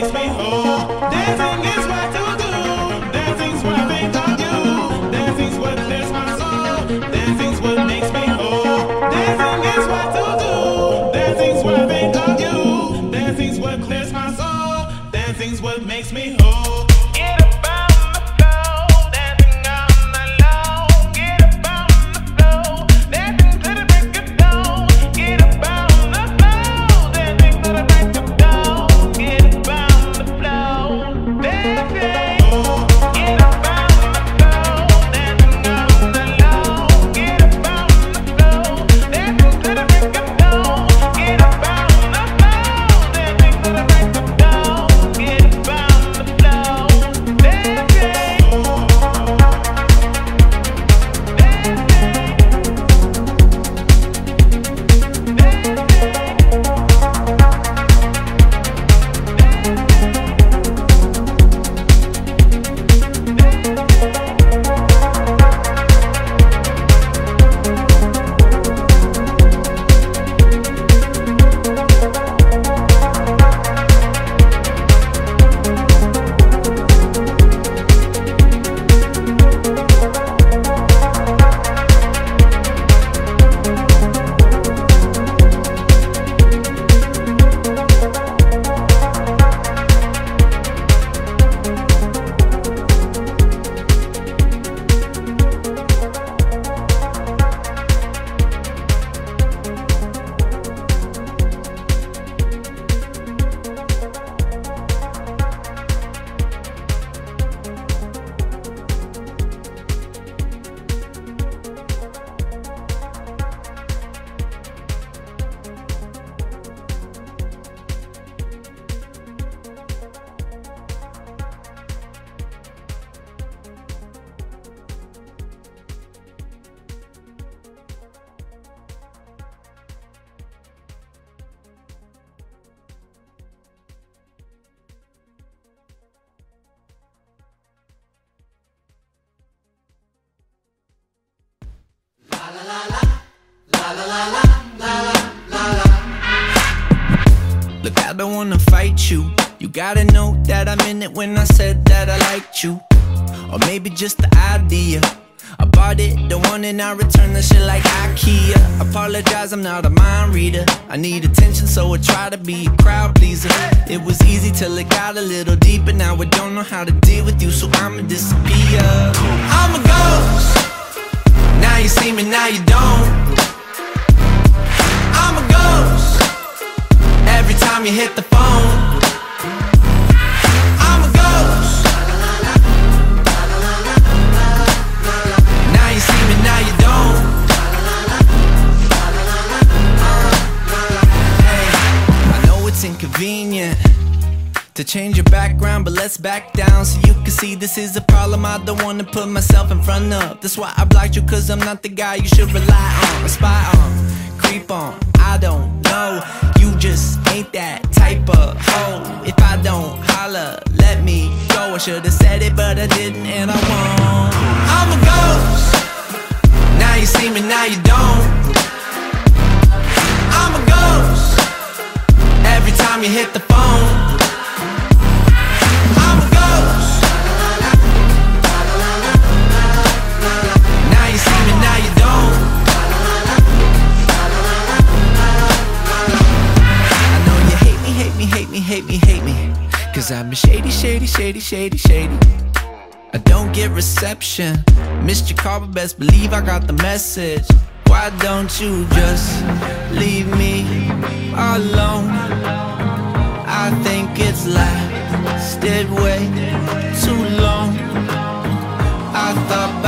makes me whole. Dancing is what when I said that I liked you. Or maybe just the idea. I bought it, the one and I return the shit like IKEA. Apologize, I'm not a mind reader. I need attention, so I try to be a crowd pleaser. It was easy till it got a little deeper. Now I don't know how to deal with you, so I'ma disappear. I'm a ghost. Now you see me, now you don't. I'm a ghost. Every time you hit the phone, change your background, but let's back down so you can see this is a problem I don't wanna put myself in front of. That's why I blocked you, cause I'm not the guy you should rely on, or spy on, creep on. I don't know, you just ain't that type of hoe. If I don't holler, let me go. I should've said it, but I didn't, and I won't. I'm a ghost. Now you see me, now you don't. I'm a ghost. Every time you hit the phone. Cause I'm shady, shady, shady, shady, shady. I don't get reception. Call, but best believe I got the message. Why don't you just leave me alone? I think it's lasted way too long. I thought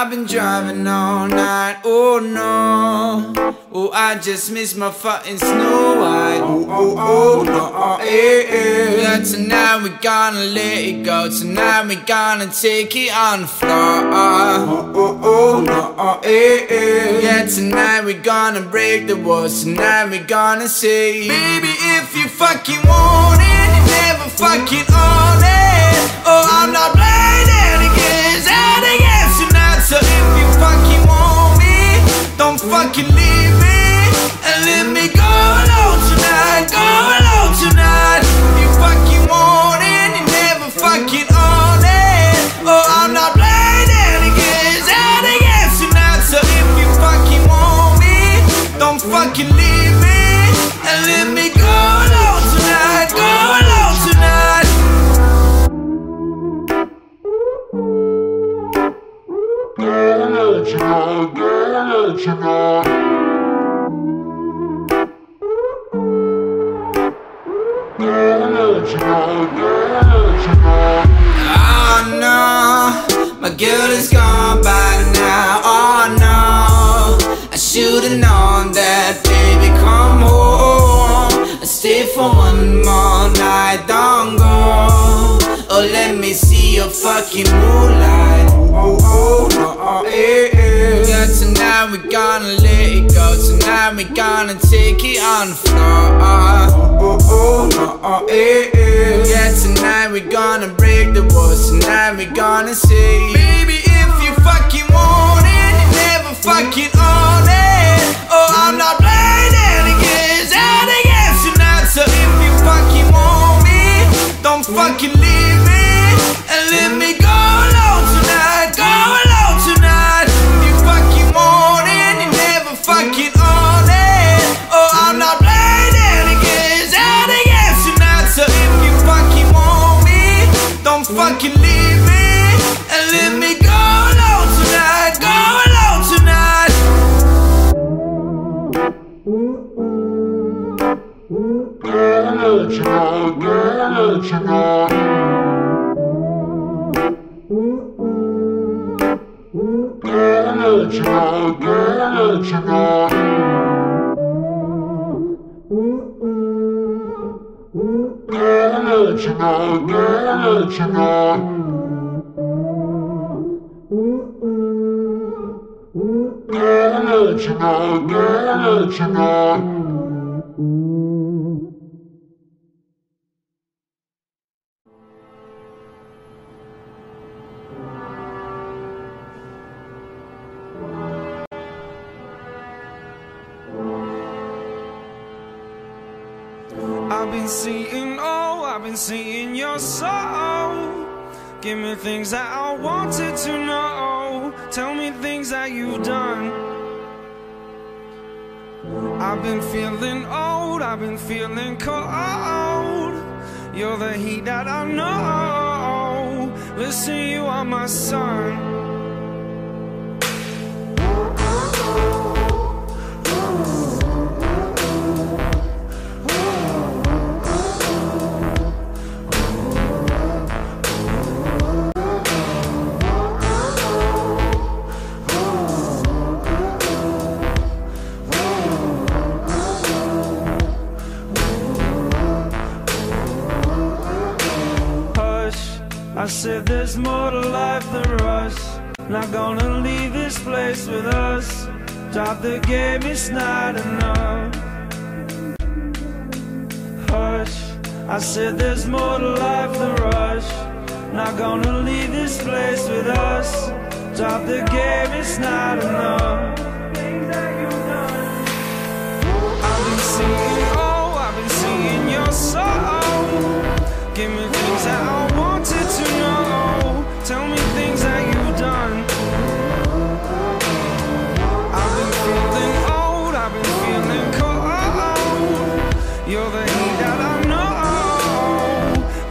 I've been driving all night. Oh no, oh I just missed my fucking Snow White. Oh oh oh no, oh, eh, eh. Yeah, tonight we gonna let it go. Tonight we gonna take it on the floor. Oh oh oh no, oh, eh, eh. Yeah, tonight we gonna break the walls. Tonight we gonna say, baby, if you fucking want it, never fucking own it. Oh, I'm not playing So if you fucking want me, don't fucking leave me and let me go alone tonight. Go alone tonight. If you fucking want it, you never fucking own it. Oh, I'm not Oh no, my girl is gone by now. Oh no, I should've known that, baby. Come home stay for one more night. Don't go. Oh, let me see your fucking moonlight. Oh, oh, no, oh, eh, eh. Yeah, tonight we gonna let it go. Tonight we gonna take it on the floor. Oh, oh, oh, no, oh, eh, eh. Yeah, tonight we gonna break the walls. Tonight we gonna say, baby, if you fucking want it, you never fucking own it. Oh, I'm not playing I've sun. I said there's more to life. Not gonna leave this place with us. Drop the game, it's not enough. Hush, I said there's more to life than rush. Not gonna leave this place with us. Drop the game, it's not enough. I've been seeing, oh, I've been seeing your soul. Give me things that I wanted to know. Tell me things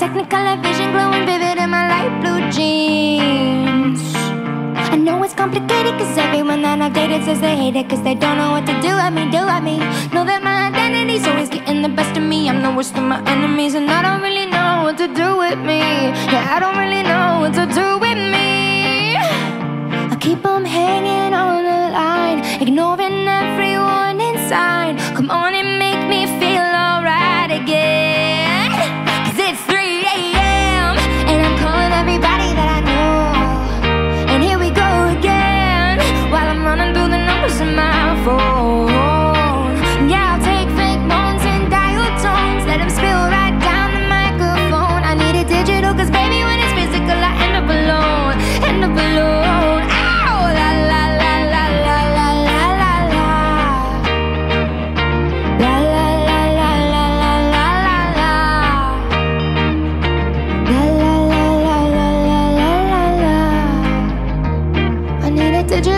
Technicolor vision glowing vivid in my light blue jeans. I know it's complicated cause everyone that I've dated says they hate it Cause they don't know what to do at me, do at me. Know that my identity's always getting the best of me. I'm the worst of my enemies and I don't really know what to do with me. Yeah, I don't really know what to do with me. I keep on hanging on the line Ignoring everyone inside. Come on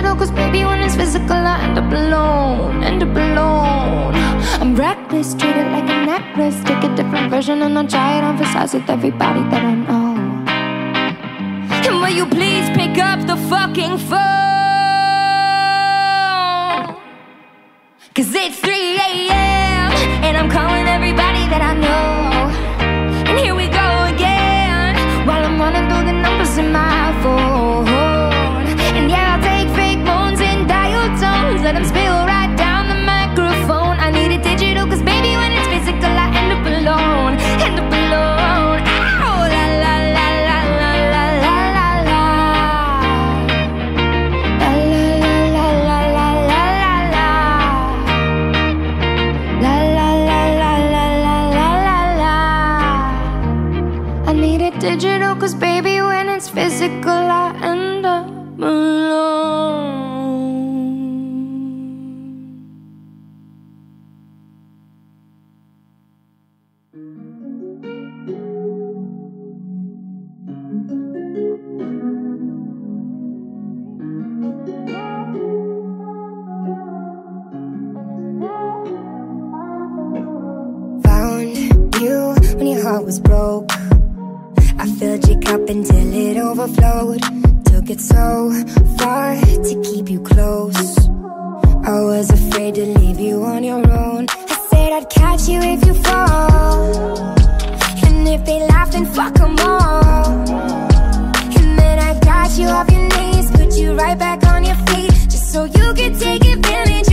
hospital Cause baby when it's physical I end up alone, end up alone. I'm reckless, treat it like a necklace Take a different version and I try it on Versace size With everybody that I know. And will you please pick up the fucking phone? Cause it's 3 a.m. sickle, I end up alone. Found you when your heart was broke cup until it overflowed. Took it so far to keep you close. I was afraid to leave you on your own. I said I'd catch you if you fall. And if they laugh then fuck them all. And then I got you off your knees Put you right back on your feet Just so you could take advantage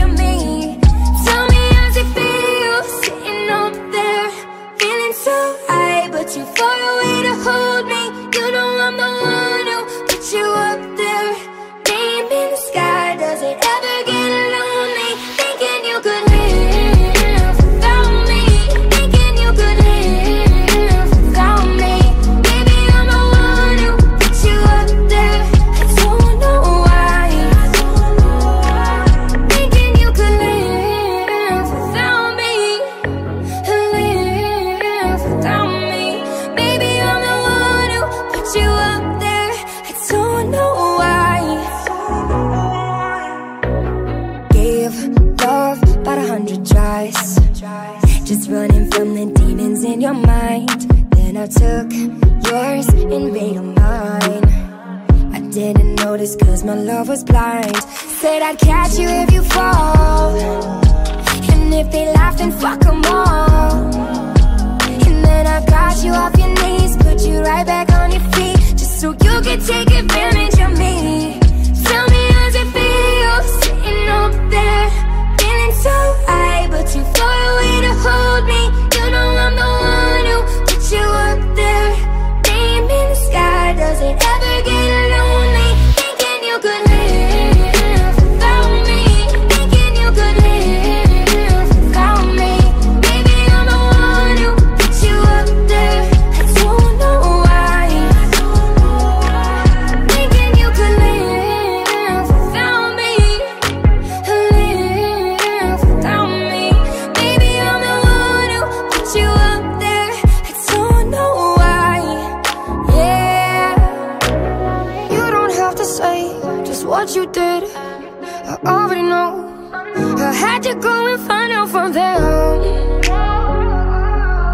had to go and find out from them.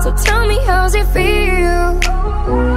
So tell me, how's it feel?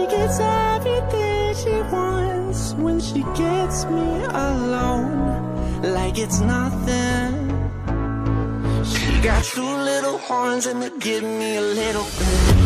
She gets everything she wants when she gets me alone. Like it's nothing. She got two little horns and they give me a little bit.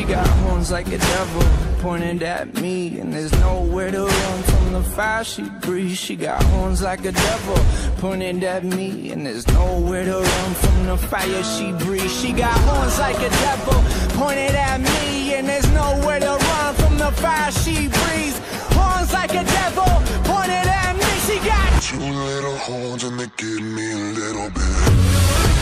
She got horns like a devil pointed at me, and there's nowhere to run from the fire she breathes. She got horns like a devil pointed at me, and there's nowhere to run from the fire she breathes. She got horns like a devil pointed at me, and there's nowhere to run from the fire she breathes. Horns like a devil pointed at me. She got Two little horns and they give me a little bit.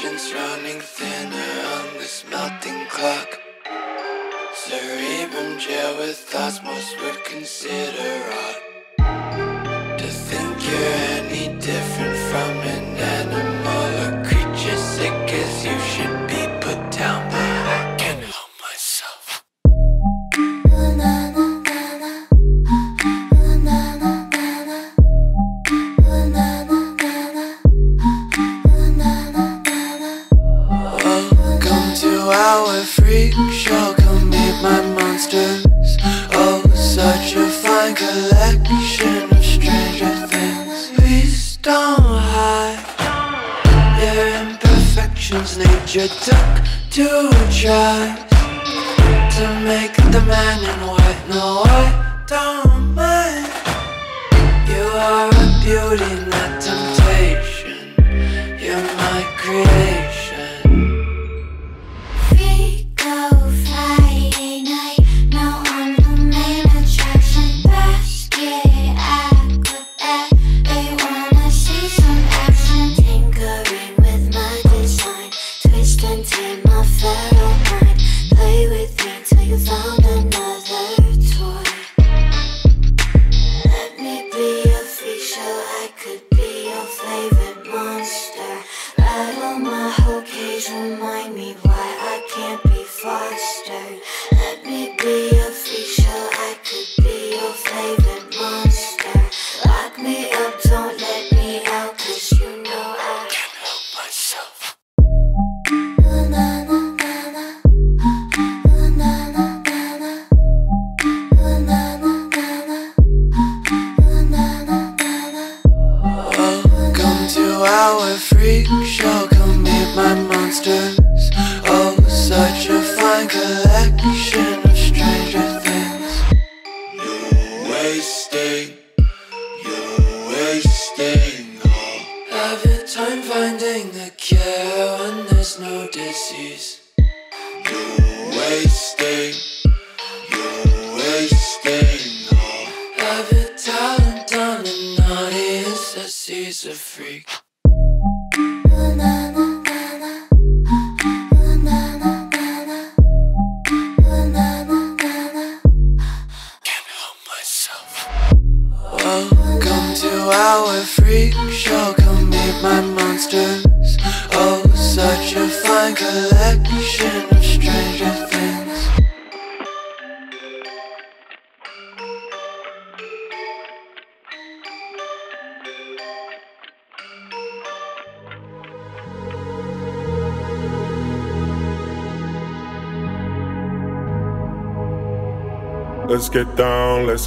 Patience running thinner on this melting clock. Cerebrum jail with osmos would consider odd To think you're any different from Oh, such a fine collection of stranger things. Please don't hide your imperfections. Nature took to try to make the man in white. No, I don't mind. You are a beauty, not temptation. You're my creation.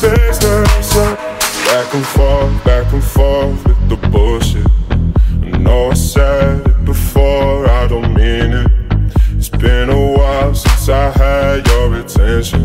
down to back and forth, back and forth with the bullshit. I know I said it before, I don't mean it. It's been a while since I had your attention.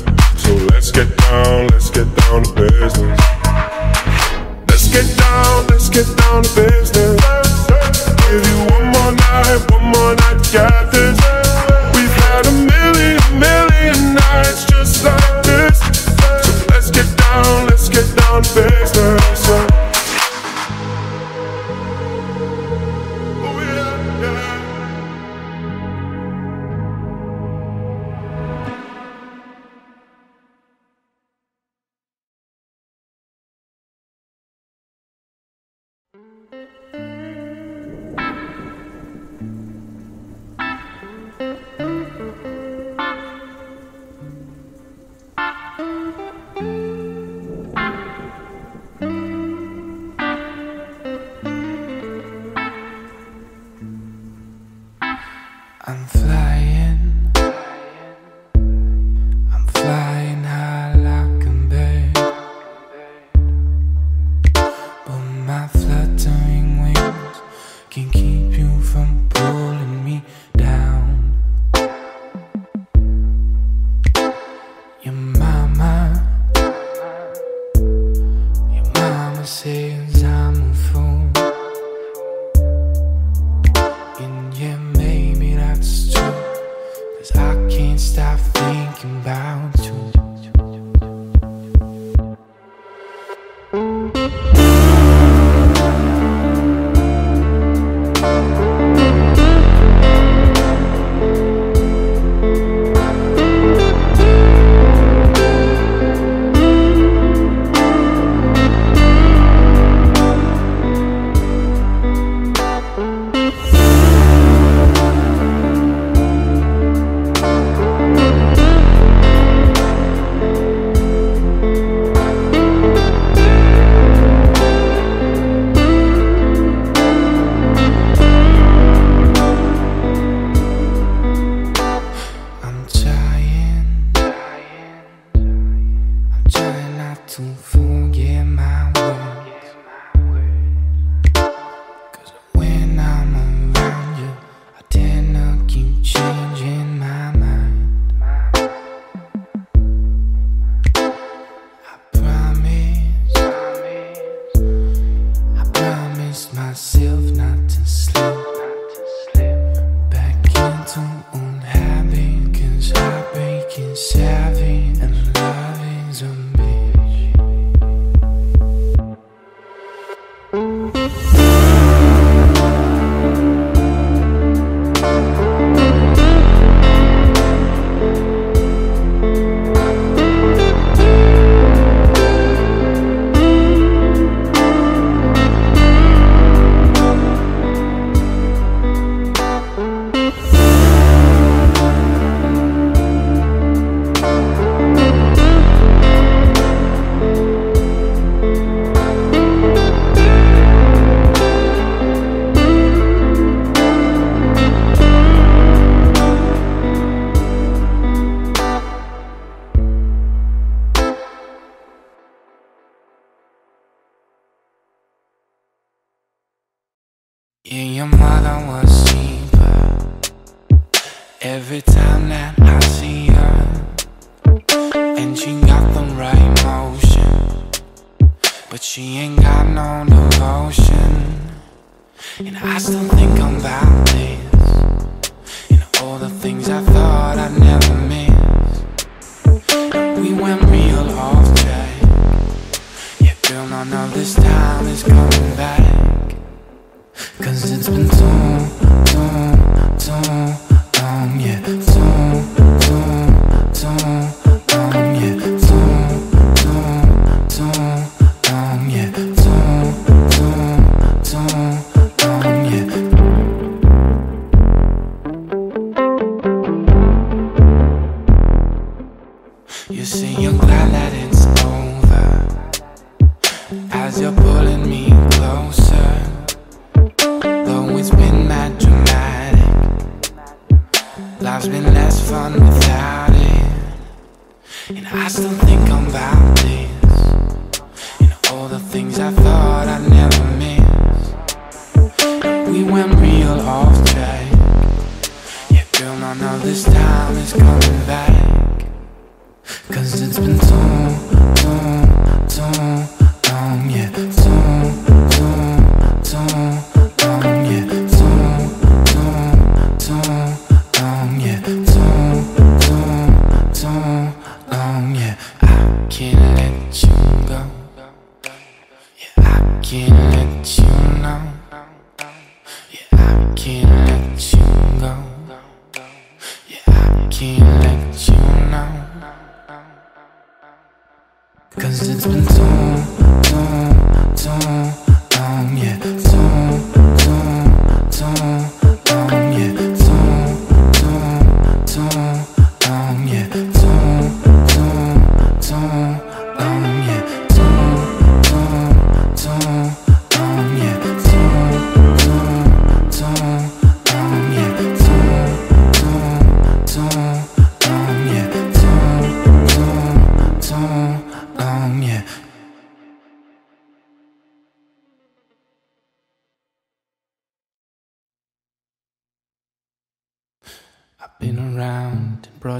Business. Yeah, your mother was cheaper Every time that I see her And she got the right motion But she ain't got no devotion. And I still think about this And all the things I thought I'd never miss. And We went real off track. Yeah, girl, none of this time is coming back. Cause it's been too, too, too long, yeah.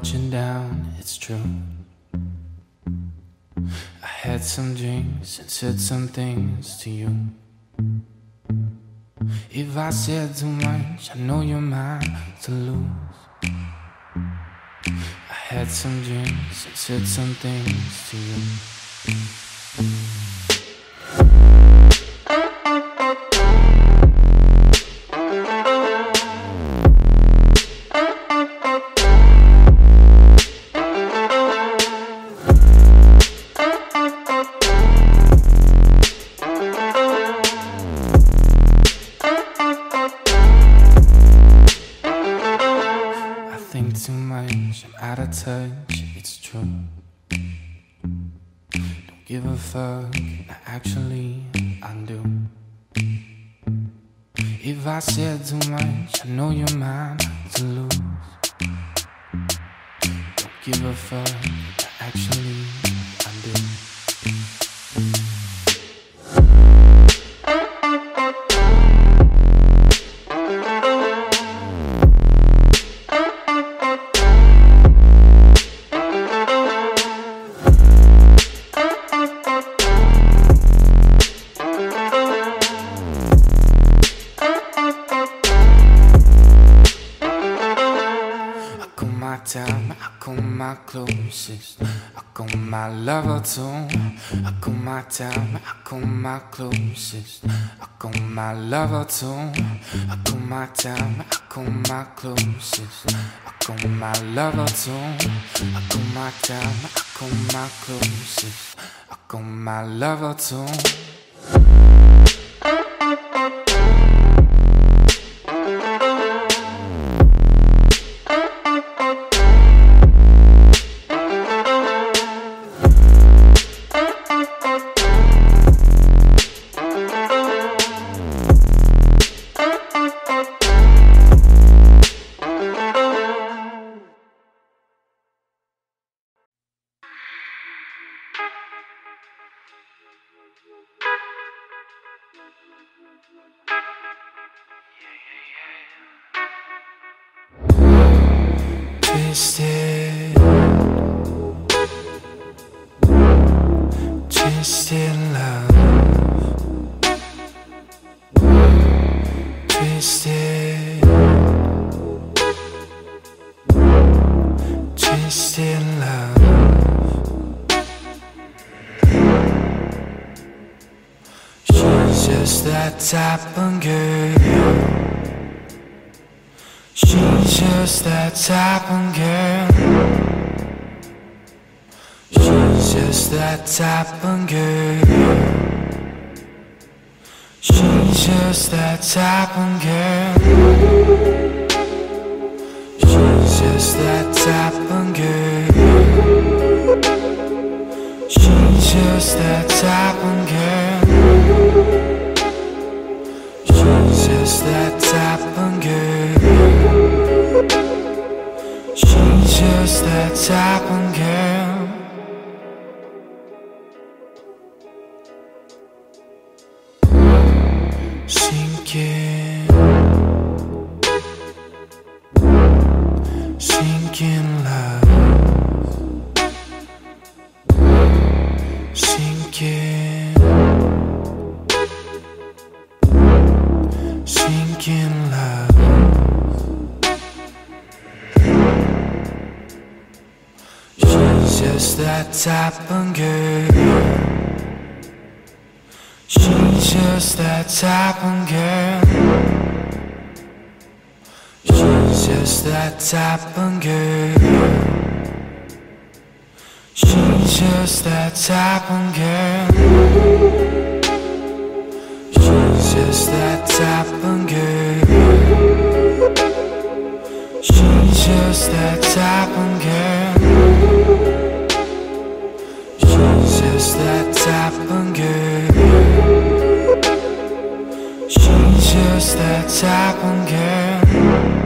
down, it's true. I had some dreams and said some things to you. If I said too much, I know you're mine to lose. I had some dreams and said some things to you. give a fuck, actually. I call my time, I call my closest. I call my lover too. I call my time, I call my closest. I call my lover too. I call my time, I call my closest. I call my lover too. Just that type of girl. She's just that type of girl. She's just that type of girl. She's just that type of girl. She's just that type of girl. She's just that type of girl. Just that type of girl. She's just that type of girl. Type girl. She's just that type of girl. She's just that type of girl. She's just that type of girl. She's just that type of girl. She's just that type of girl.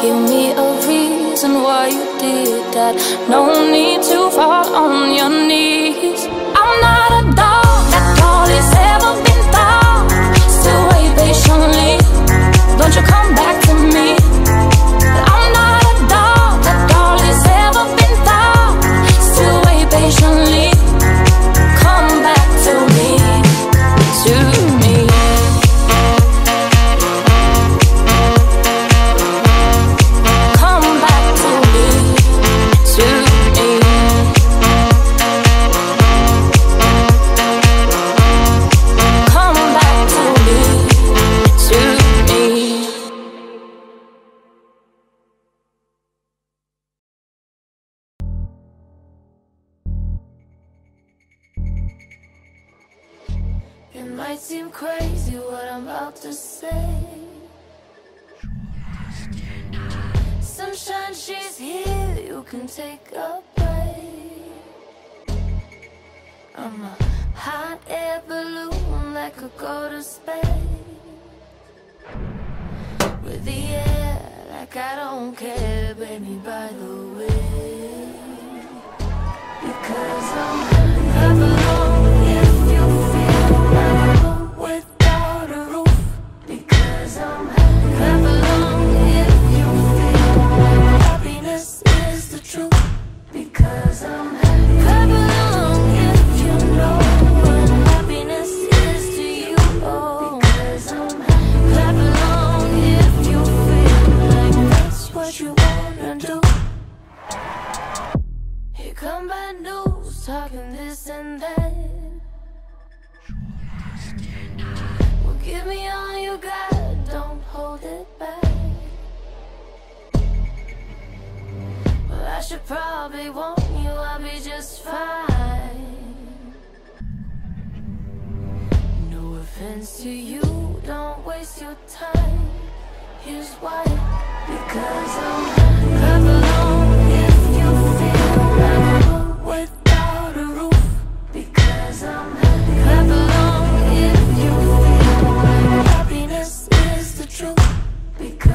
Give me a reason why you did that. No need to fall on your knees. I'm not a dog, that all has ever been thought. Still wait patiently. Don't you come back to me? Combat news, talking this and that. Well, give me all you got, don't hold it back. Well, I should probably want you, I'll be just fine. No offense to you, don't waste your time. Here's why, because I'm.